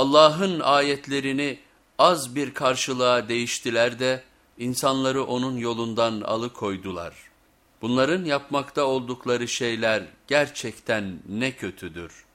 Allah'ın ayetlerini az bir karşılığa değiştiler de insanları onun yolundan alıkoydular. Bunların yapmakta oldukları şeyler gerçekten ne kötüdür.''